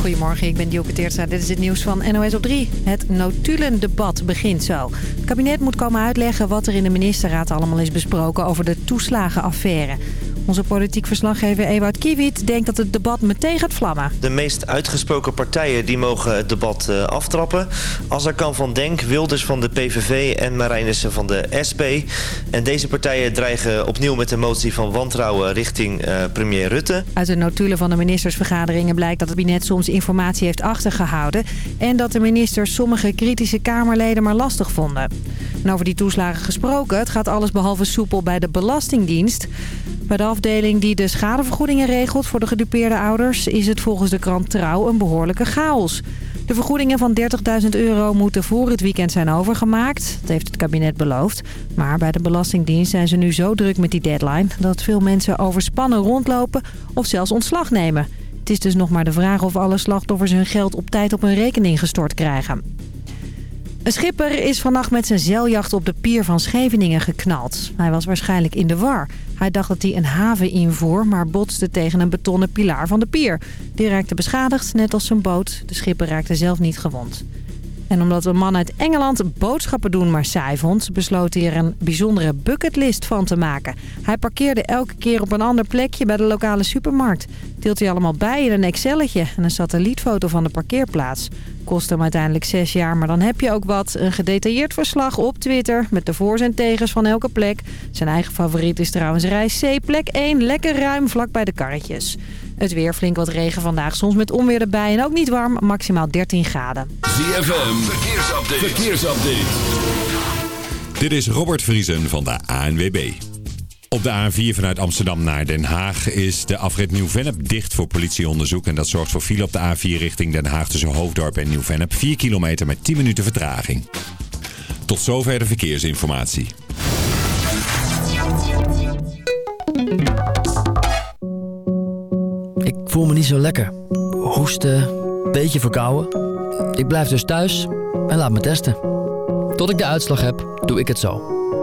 Goedemorgen, ik ben Dioke Teertstra. Dit is het nieuws van NOS op 3. Het notulendebat begint zo. Het kabinet moet komen uitleggen wat er in de ministerraad allemaal is besproken over de toeslagenaffaire. Onze politiek verslaggever Ewout Kiewiet denkt dat het debat meteen gaat vlammen. De meest uitgesproken partijen die mogen het debat uh, aftrappen. kan van Denk, Wilders van de PVV en Marijnissen van de SP. En deze partijen dreigen opnieuw met een motie van wantrouwen richting uh, premier Rutte. Uit de notulen van de ministersvergaderingen blijkt dat het kabinet soms informatie heeft achtergehouden... en dat de ministers sommige kritische Kamerleden maar lastig vonden. En over die toeslagen gesproken, het gaat alles behalve soepel bij de Belastingdienst. Bij de afdeling die de schadevergoedingen regelt voor de gedupeerde ouders... is het volgens de krant Trouw een behoorlijke chaos. De vergoedingen van 30.000 euro moeten voor het weekend zijn overgemaakt. Dat heeft het kabinet beloofd. Maar bij de Belastingdienst zijn ze nu zo druk met die deadline... dat veel mensen overspannen rondlopen of zelfs ontslag nemen. Het is dus nog maar de vraag of alle slachtoffers hun geld op tijd op hun rekening gestort krijgen. Een schipper is vannacht met zijn zeiljacht op de pier van Scheveningen geknald. Hij was waarschijnlijk in de war. Hij dacht dat hij een haven invoer, maar botste tegen een betonnen pilaar van de pier. Die raakte beschadigd, net als zijn boot. De schipper raakte zelf niet gewond. En omdat een man uit Engeland boodschappen doen maar saai vond... besloot hij er een bijzondere bucketlist van te maken. Hij parkeerde elke keer op een ander plekje bij de lokale supermarkt. Deelt hij allemaal bij in een Excelletje en een satellietfoto van de parkeerplaats. Kost hem uiteindelijk zes jaar, maar dan heb je ook wat. Een gedetailleerd verslag op Twitter met de voor's en tegens van elke plek. Zijn eigen favoriet is trouwens reis C, plek 1, lekker ruim vlak bij de karretjes. Het weer flink wat regen vandaag, soms met onweer erbij en ook niet warm, maximaal 13 graden. ZFM, verkeersupdate. verkeersupdate. Dit is Robert Vriesen van de ANWB. Op de A4 vanuit Amsterdam naar Den Haag is de afrit Nieuw-Vennep dicht voor politieonderzoek. En dat zorgt voor file op de A4 richting Den Haag tussen Hoofddorp en Nieuw-Vennep. 4 kilometer met 10 minuten vertraging. Tot zover de verkeersinformatie. Ik voel me niet zo lekker. Hoesten, beetje verkouden. Ik blijf dus thuis en laat me testen. Tot ik de uitslag heb, doe ik het zo.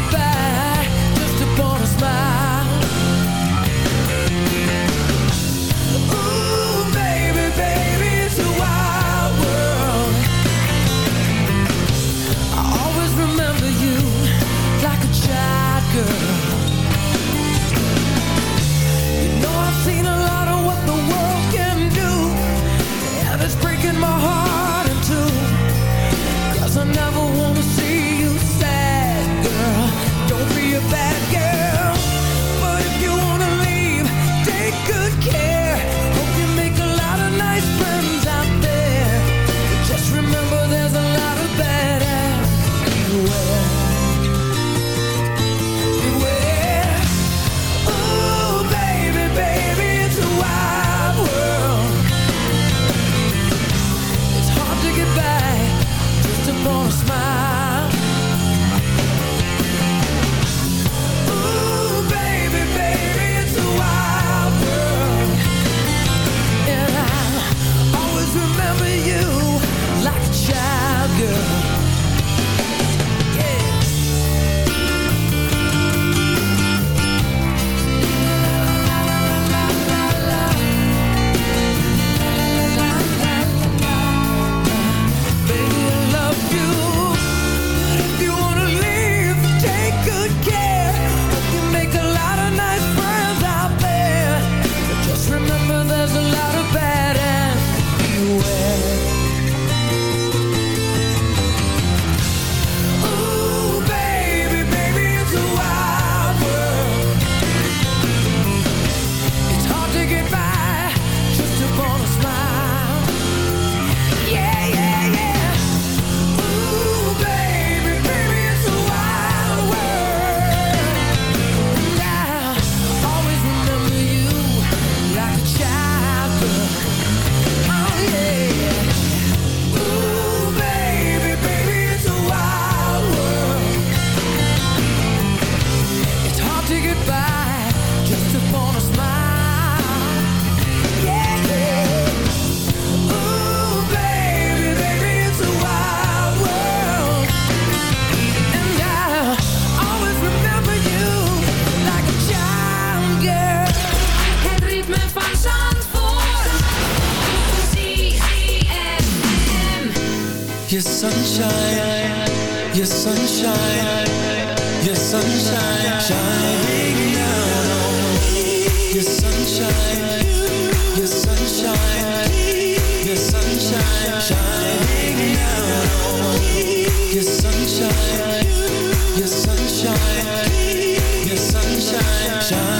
goodbye. sunshine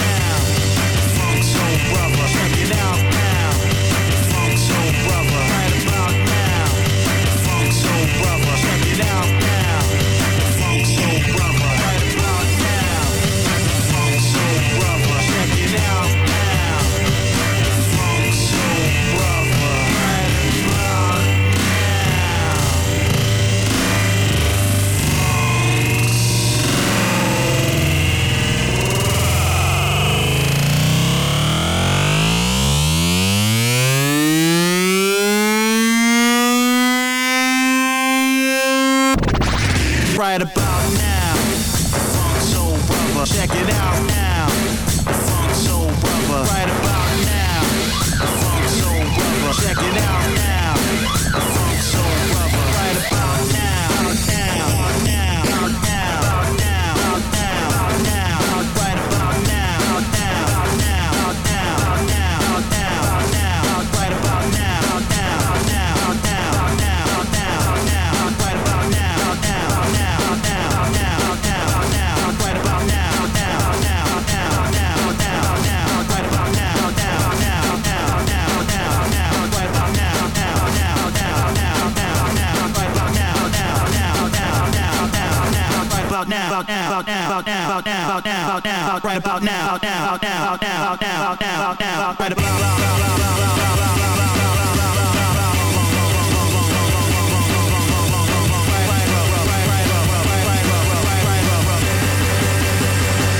about now, about now, about now, about now, about now, about now, right about now, about now, about now, about now, about now, about now, about now, right about now.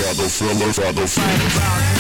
Rockefeller, Rockefeller.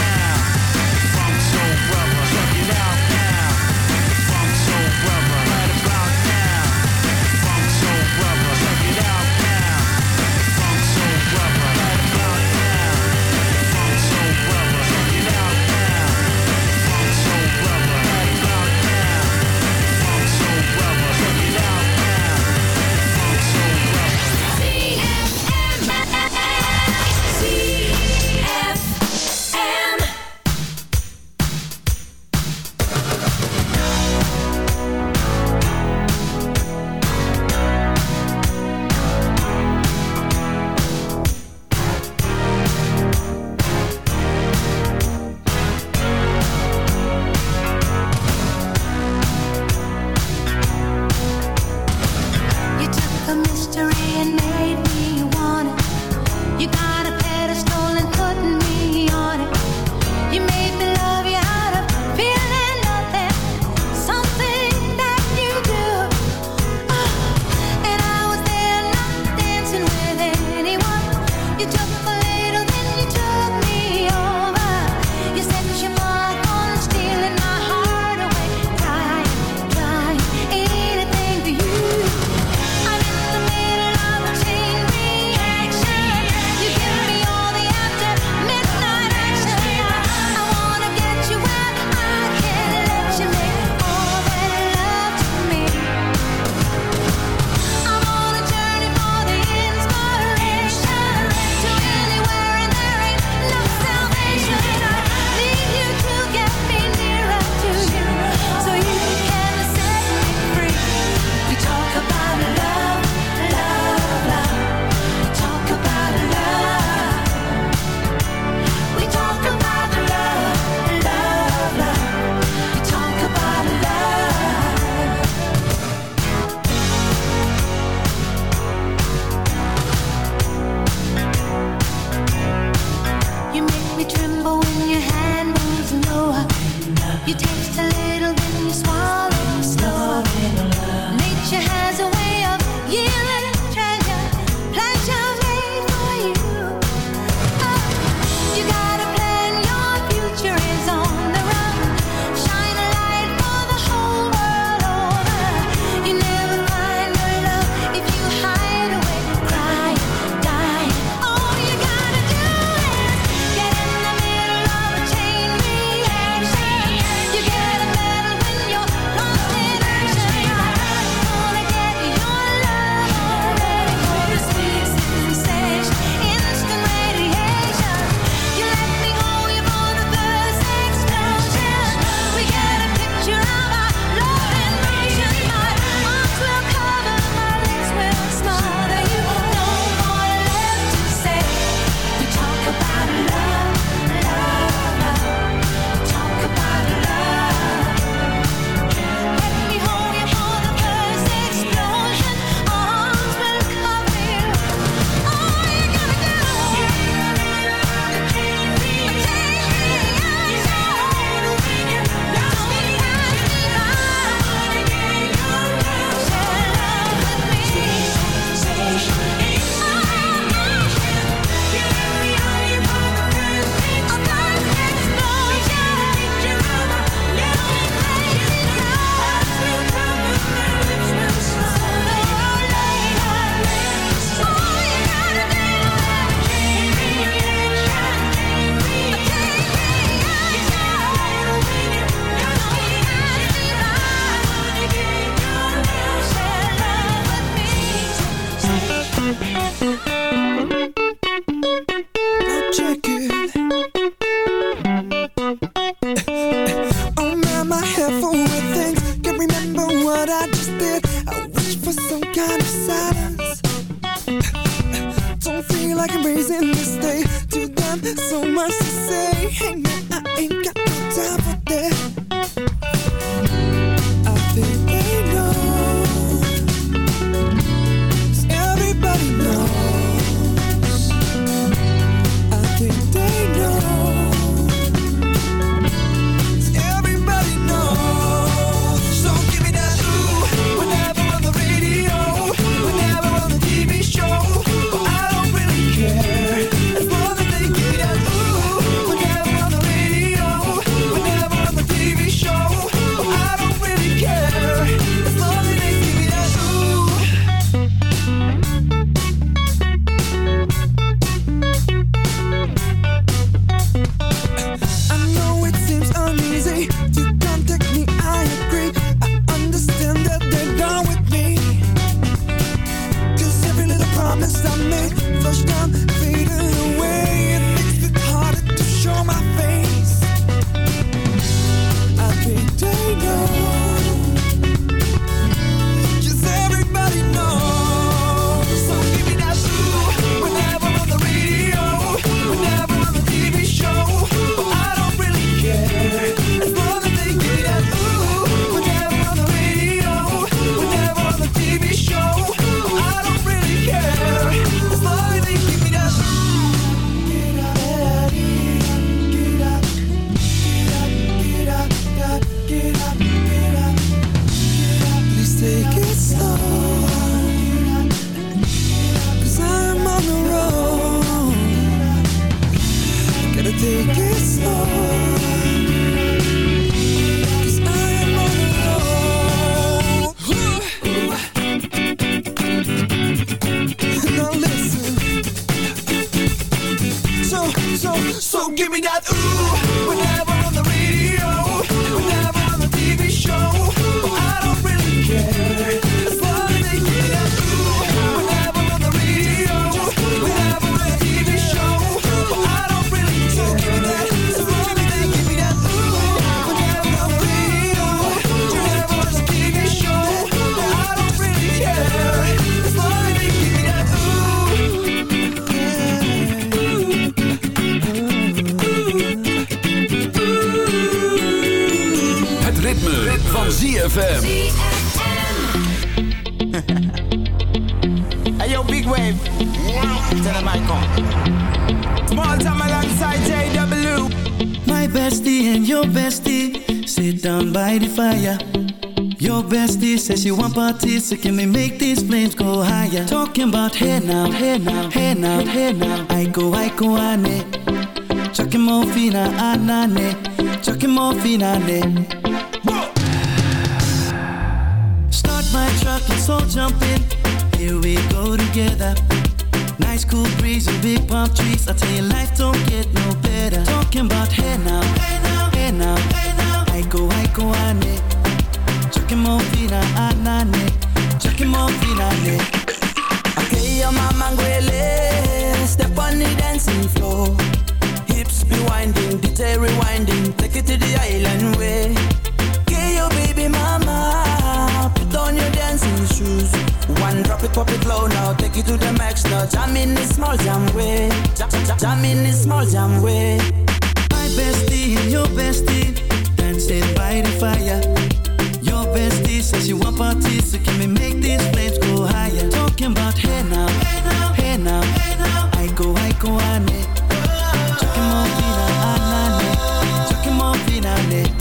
Van ZFM. Hey yo, big wave. Tell them I come. Small time alongside JW. My bestie and your bestie sit down by the fire. Your bestie says she want parties, so can we make these flames go higher? Talking about hey now, hey now, hey now, hey now. I go, I go, ane. Chucking more fina, anane. Chucking more fina, my truck, let's all jump in. Here we go together. Nice cool breeze and big palm trees. I tell you, life don't get no better. Talking about hey now, hey now, hey now, hey now. I go, I go, ane. Chucking more fina, anane. Ah, Chucking more fina, ne. Okay, your mama ngwele Step on the dancing floor Hips be winding, detail rewinding Take it to the island way Okay, your baby mama Put on your dancing shoes One drop it, pop it low now Take it to the max now Jam in the small jam way Jam, in the small jam way My bestie and your bestie dancing by the fire. Your bestie says she want parties, so can we make these flames go higher? Talking about hey now, hey now, hey now. I go, I go, ane. Chucking more fina, anane. Chucking more fina, ne. Let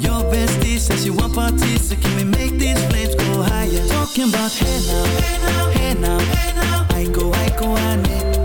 Your bestie says you want parties, so can we make these flames go higher? Talking about hey now, hey now, hey now. I go, I go, I need.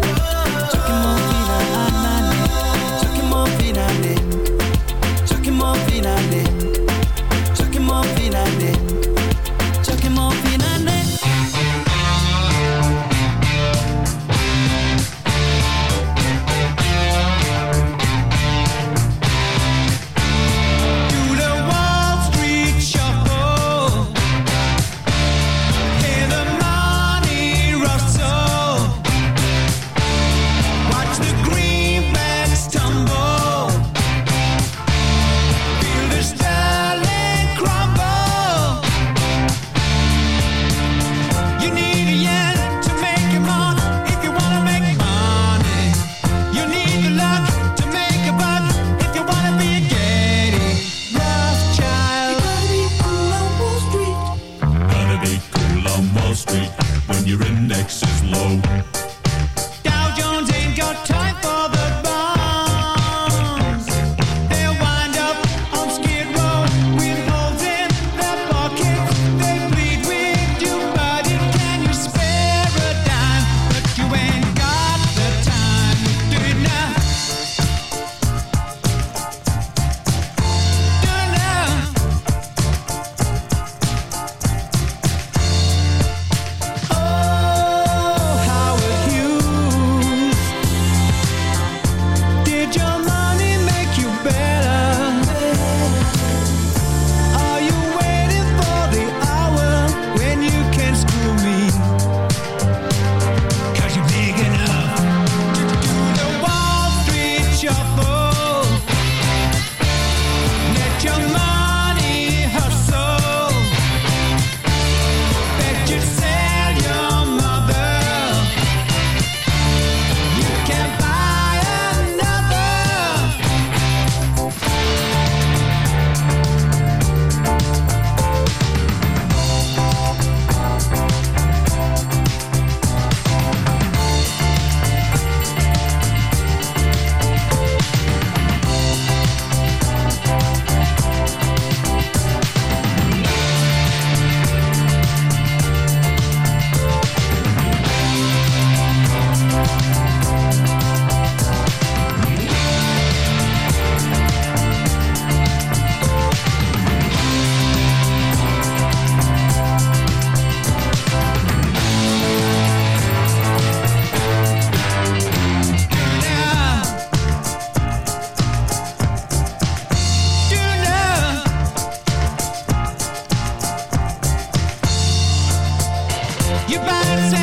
You better and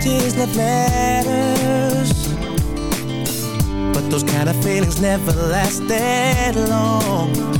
Messages, left letters. But those kind of feelings never last that long.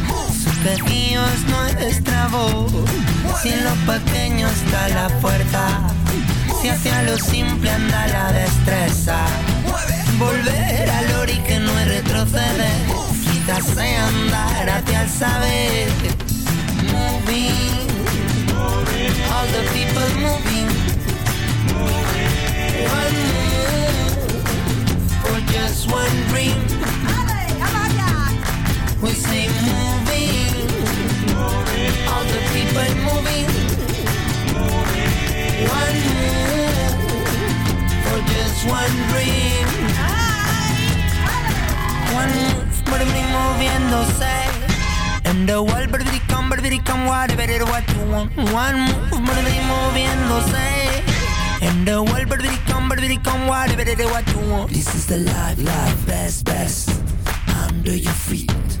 es nuestra voz. Si en lo pequeño está la fuerza, si hacia lo simple anda la destreza. Volver al ori que no es retroceder, quizás sea andar hacia el saber. Moving, all the people moving. One move for just one dream. We say moving, all the people moving. One move for just one dream. One move. This is the life, life, best, best. Under your feet.